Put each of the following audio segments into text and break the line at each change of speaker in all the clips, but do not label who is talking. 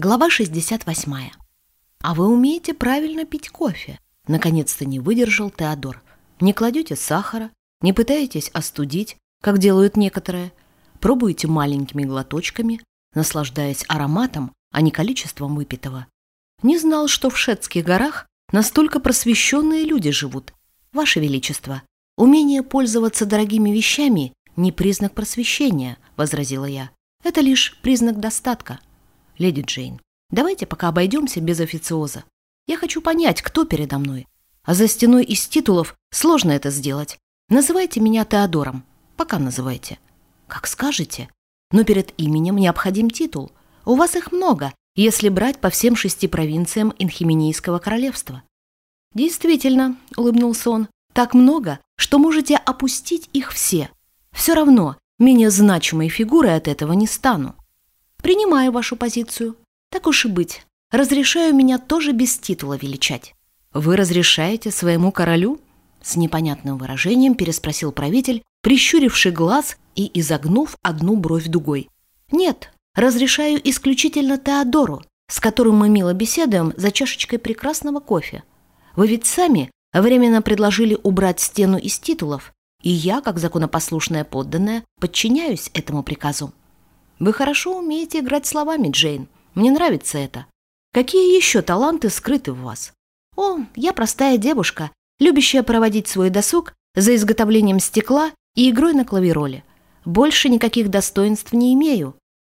Глава 68. «А вы умеете правильно пить кофе?» Наконец-то не выдержал Теодор. «Не кладете сахара, не пытаетесь остудить, как делают некоторые. Пробуете маленькими глоточками, наслаждаясь ароматом, а не количеством выпитого. Не знал, что в Шетских горах настолько просвещенные люди живут. Ваше Величество, умение пользоваться дорогими вещами не признак просвещения», — возразила я. «Это лишь признак достатка». «Леди Джейн, давайте пока обойдемся без официоза. Я хочу понять, кто передо мной. А за стеной из титулов сложно это сделать. Называйте меня Теодором. Пока называйте. Как скажете. Но перед именем необходим титул. У вас их много, если брать по всем шести провинциям Инхименийского королевства. Действительно, улыбнулся он, так много, что можете опустить их все. Все равно, менее значимой фигурой от этого не стану. Принимаю вашу позицию. Так уж и быть. Разрешаю меня тоже без титула величать. Вы разрешаете своему королю? С непонятным выражением переспросил правитель, прищуривший глаз и изогнув одну бровь дугой. Нет, разрешаю исключительно Теодору, с которым мы мило беседуем за чашечкой прекрасного кофе. Вы ведь сами временно предложили убрать стену из титулов, и я, как законопослушная подданная, подчиняюсь этому приказу. Вы хорошо умеете играть словами, Джейн. Мне нравится это. Какие еще таланты скрыты в вас? О, я простая девушка, любящая проводить свой досуг за изготовлением стекла и игрой на клавироле. Больше никаких достоинств не имею.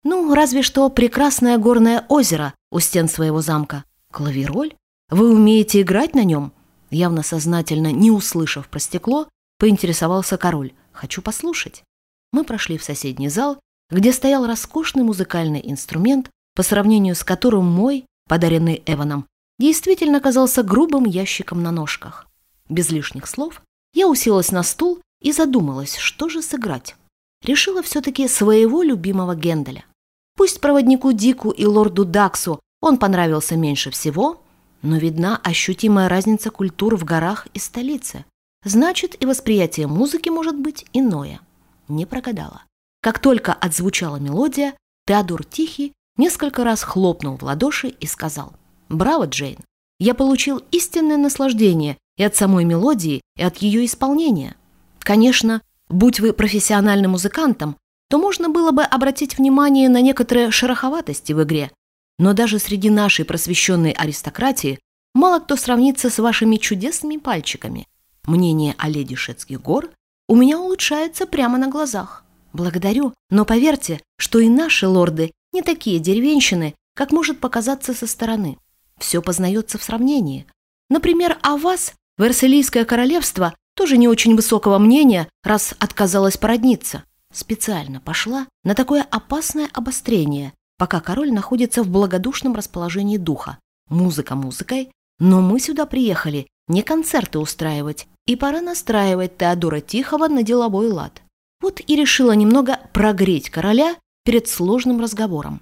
Ну, разве что прекрасное горное озеро у стен своего замка. Клавироль? Вы умеете играть на нем? Явно сознательно, не услышав про стекло, поинтересовался король. Хочу послушать. Мы прошли в соседний зал, где стоял роскошный музыкальный инструмент, по сравнению с которым мой, подаренный Эваном, действительно казался грубым ящиком на ножках. Без лишних слов я уселась на стул и задумалась, что же сыграть. Решила все-таки своего любимого Генделя. Пусть проводнику Дику и лорду Даксу он понравился меньше всего, но видна ощутимая разница культур в горах и столице. Значит, и восприятие музыки может быть иное. Не прогадала. Как только отзвучала мелодия, Теодор Тихий несколько раз хлопнул в ладоши и сказал «Браво, Джейн! Я получил истинное наслаждение и от самой мелодии, и от ее исполнения. Конечно, будь вы профессиональным музыкантом, то можно было бы обратить внимание на некоторые шероховатости в игре, но даже среди нашей просвещенной аристократии мало кто сравнится с вашими чудесными пальчиками. Мнение о леди Шетских гор у меня улучшается прямо на глазах. Благодарю, но поверьте, что и наши лорды не такие деревенщины, как может показаться со стороны. Все познается в сравнении. Например, о вас Верселийское королевство тоже не очень высокого мнения, раз отказалась породниться. Специально пошла на такое опасное обострение, пока король находится в благодушном расположении духа. Музыка музыкой, но мы сюда приехали не концерты устраивать, и пора настраивать Теодора Тихого на деловой лад. Вот и решила немного прогреть короля перед сложным разговором.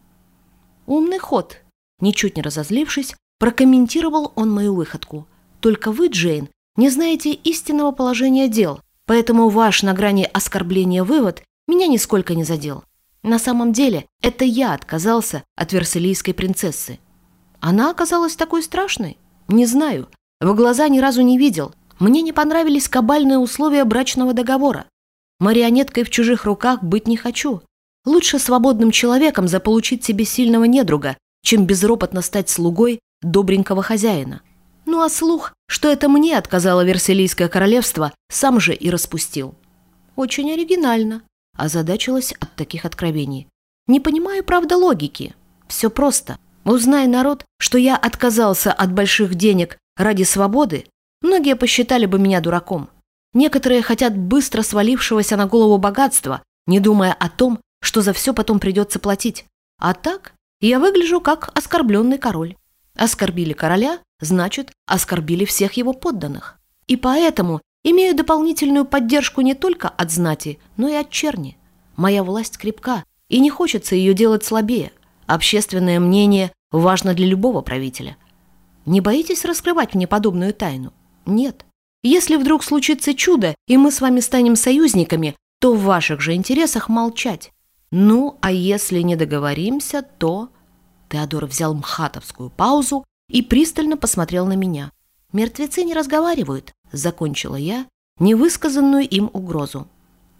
«Умный ход», – ничуть не разозлившись, прокомментировал он мою выходку. «Только вы, Джейн, не знаете истинного положения дел, поэтому ваш на грани оскорбления вывод меня нисколько не задел. На самом деле, это я отказался от версалийской принцессы. Она оказалась такой страшной? Не знаю. В глаза ни разу не видел. Мне не понравились кабальные условия брачного договора. Марионеткой в чужих руках быть не хочу. Лучше свободным человеком заполучить себе сильного недруга, чем безропотно стать слугой добренького хозяина. Ну а слух, что это мне отказало Верселийское королевство, сам же и распустил. Очень оригинально, озадачилась от таких откровений. Не понимаю, правда, логики. Все просто. Узнай, народ, что я отказался от больших денег ради свободы, многие посчитали бы меня дураком. Некоторые хотят быстро свалившегося на голову богатства, не думая о том, что за все потом придется платить. А так я выгляжу как оскорбленный король. Оскорбили короля, значит, оскорбили всех его подданных. И поэтому имею дополнительную поддержку не только от знати, но и от черни. Моя власть крепка, и не хочется ее делать слабее. Общественное мнение важно для любого правителя. Не боитесь раскрывать мне подобную тайну? Нет. Если вдруг случится чудо, и мы с вами станем союзниками, то в ваших же интересах молчать. Ну, а если не договоримся, то... Теодор взял мхатовскую паузу и пристально посмотрел на меня. «Мертвецы не разговаривают», — закончила я невысказанную им угрозу.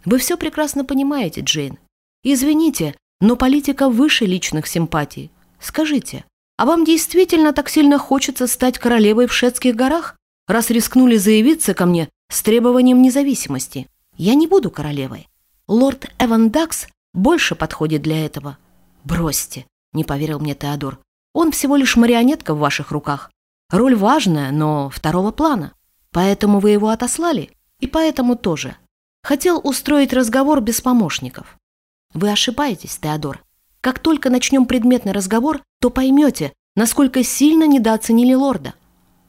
«Вы все прекрасно понимаете, Джейн. Извините, но политика выше личных симпатий. Скажите, а вам действительно так сильно хочется стать королевой в Шетских горах, раз рискнули заявиться ко мне с требованием независимости? Я не буду королевой. Лорд Эван Дакс больше подходит для этого». «Бросьте», — не поверил мне Теодор. «Он всего лишь марионетка в ваших руках. Роль важная, но второго плана. Поэтому вы его отослали, и поэтому тоже. Хотел устроить разговор без помощников. Вы ошибаетесь, Теодор. Как только начнем предметный разговор, то поймете, насколько сильно недооценили лорда.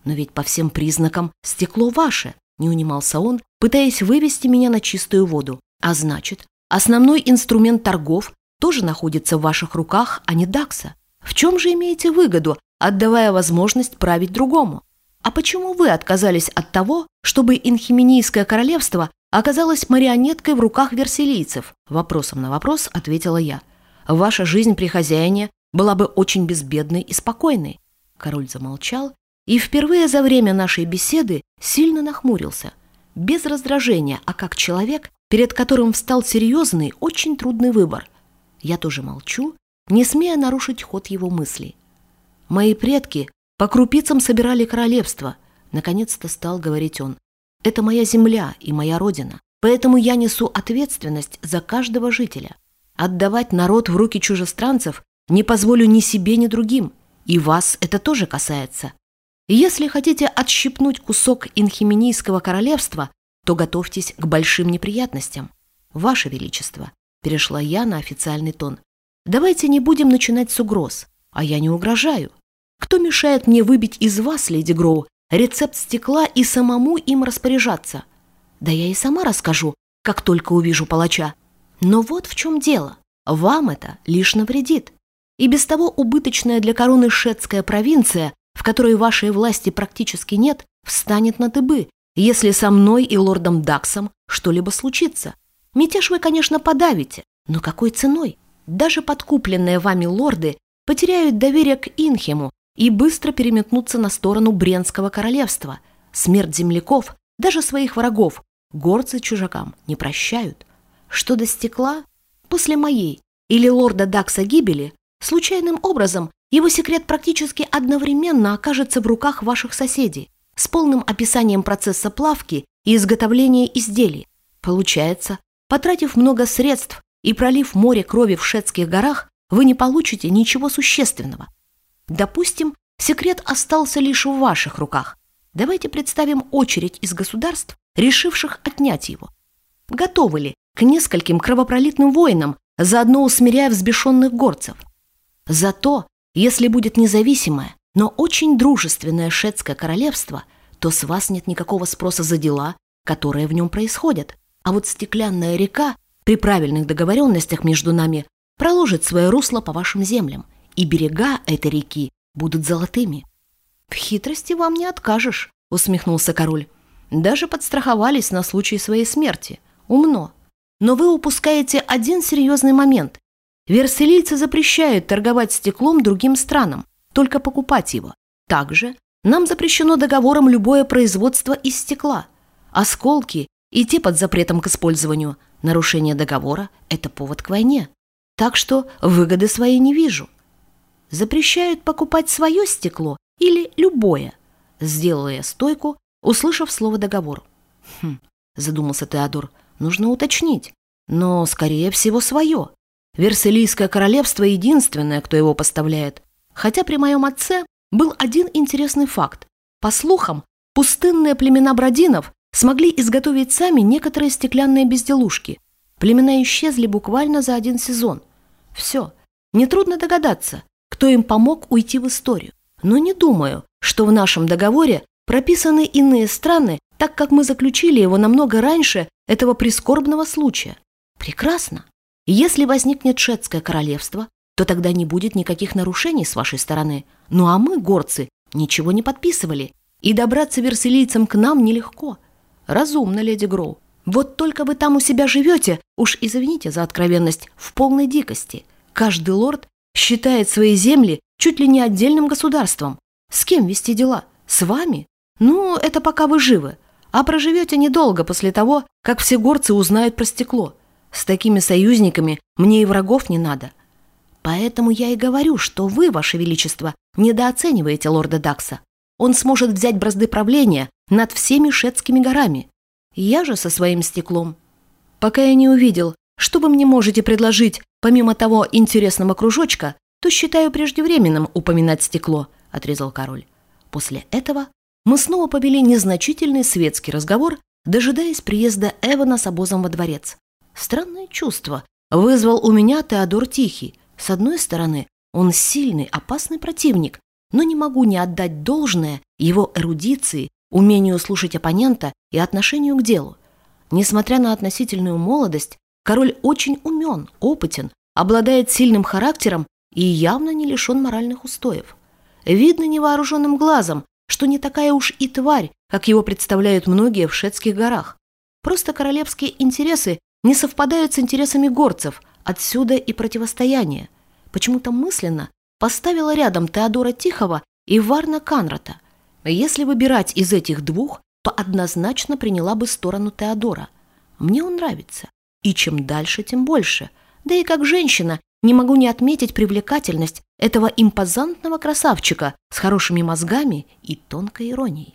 Но ведь по всем признакам стекло ваше, не унимался он, пытаясь вывести меня на чистую воду. А значит, основной инструмент торгов тоже находится в ваших руках, а не Дакса. В чем же имеете выгоду отдавая возможность править другому. А почему вы отказались от того, чтобы Инхименийское королевство оказалось марионеткой в руках версилийцев? Вопросом на вопрос ответила я. Ваша жизнь при хозяине была бы очень безбедной и спокойной. Король замолчал и впервые за время нашей беседы сильно нахмурился. Без раздражения, а как человек, перед которым встал серьезный, очень трудный выбор. Я тоже молчу, не смея нарушить ход его мыслей. Мои предки по крупицам собирали королевство. Наконец-то стал говорить он. Это моя земля и моя родина. Поэтому я несу ответственность за каждого жителя. Отдавать народ в руки чужестранцев не позволю ни себе, ни другим. И вас это тоже касается. Если хотите отщипнуть кусок инхименийского королевства, то готовьтесь к большим неприятностям. Ваше Величество, перешла я на официальный тон. Давайте не будем начинать с угроз, а я не угрожаю. Кто мешает мне выбить из вас, леди Гроу, рецепт стекла и самому им распоряжаться? Да я и сама расскажу, как только увижу палача. Но вот в чем дело. Вам это лишь навредит. И без того убыточная для короны шетская провинция, которой вашей власти практически нет, встанет на дыбы, если со мной и лордом Даксом что-либо случится. Мятеж вы, конечно, подавите, но какой ценой? Даже подкупленные вами лорды потеряют доверие к Инхему и быстро переметнуться на сторону Бренского королевства. Смерть земляков, даже своих врагов, горцы чужакам не прощают. Что до стекла, после моей или лорда Дакса гибели, случайным образом его секрет практически одновременно окажется в руках ваших соседей с полным описанием процесса плавки и изготовления изделий. Получается, потратив много средств и пролив море крови в Шетских горах, вы не получите ничего существенного. Допустим, секрет остался лишь в ваших руках. Давайте представим очередь из государств, решивших отнять его. Готовы ли к нескольким кровопролитным войнам, заодно усмиряя взбешенных горцев? Зато, если будет независимое, но очень дружественное шетское королевство, то с вас нет никакого спроса за дела, которые в нем происходят. А вот стеклянная река при правильных договоренностях между нами проложит свое русло по вашим землям – и берега этой реки будут золотыми. «В хитрости вам не откажешь», — усмехнулся король. «Даже подстраховались на случай своей смерти. Умно. Но вы упускаете один серьезный момент. Верселийцы запрещают торговать стеклом другим странам, только покупать его. Также нам запрещено договором любое производство из стекла. Осколки и те под запретом к использованию. Нарушение договора – это повод к войне. Так что выгоды своей не вижу запрещают покупать свое стекло или любое?» Сделала я стойку, услышав слово «договор». «Хм», — задумался Теодор, — «нужно уточнить, но, скорее всего, свое. Верселийское королевство единственное, кто его поставляет. Хотя при моем отце был один интересный факт. По слухам, пустынные племена брадинов смогли изготовить сами некоторые стеклянные безделушки. Племена исчезли буквально за один сезон. Все. Нетрудно догадаться, кто им помог уйти в историю. Но не думаю, что в нашем договоре прописаны иные страны, так как мы заключили его намного раньше этого прискорбного случая. Прекрасно. Если возникнет шведское королевство, то тогда не будет никаких нарушений с вашей стороны. Ну а мы, горцы, ничего не подписывали. И добраться верселийцам к нам нелегко. Разумно, леди Гроу. Вот только вы там у себя живете, уж извините за откровенность, в полной дикости. Каждый лорд считает свои земли чуть ли не отдельным государством. С кем вести дела? С вами? Ну, это пока вы живы. А проживете недолго после того, как все горцы узнают про стекло. С такими союзниками мне и врагов не надо. Поэтому я и говорю, что вы, ваше величество, недооцениваете лорда Дакса. Он сможет взять бразды правления над всеми шетскими горами. Я же со своим стеклом. Пока я не увидел, что вы мне можете предложить, помимо того интересного кружочка, то считаю преждевременным упоминать стекло, отрезал король. После этого мы снова повели незначительный светский разговор, дожидаясь приезда Эвана с обозом во дворец. Странное чувство вызвал у меня Теодор Тихий. С одной стороны, он сильный, опасный противник, но не могу не отдать должное его эрудиции, умению слушать оппонента и отношению к делу. Несмотря на относительную молодость, король очень умен, опытен, обладает сильным характером и явно не лишен моральных устоев. Видно невооруженным глазом, что не такая уж и тварь, как его представляют многие в Шетских горах. Просто королевские интересы не совпадают с интересами горцев, отсюда и противостояние. Почему-то мысленно поставила рядом Теодора Тихого и Варна Канрата. Если выбирать из этих двух, то однозначно приняла бы сторону Теодора. Мне он нравится. И чем дальше, тем больше. Да и как женщина не могу не отметить привлекательность этого импозантного красавчика с хорошими мозгами и тонкой иронией.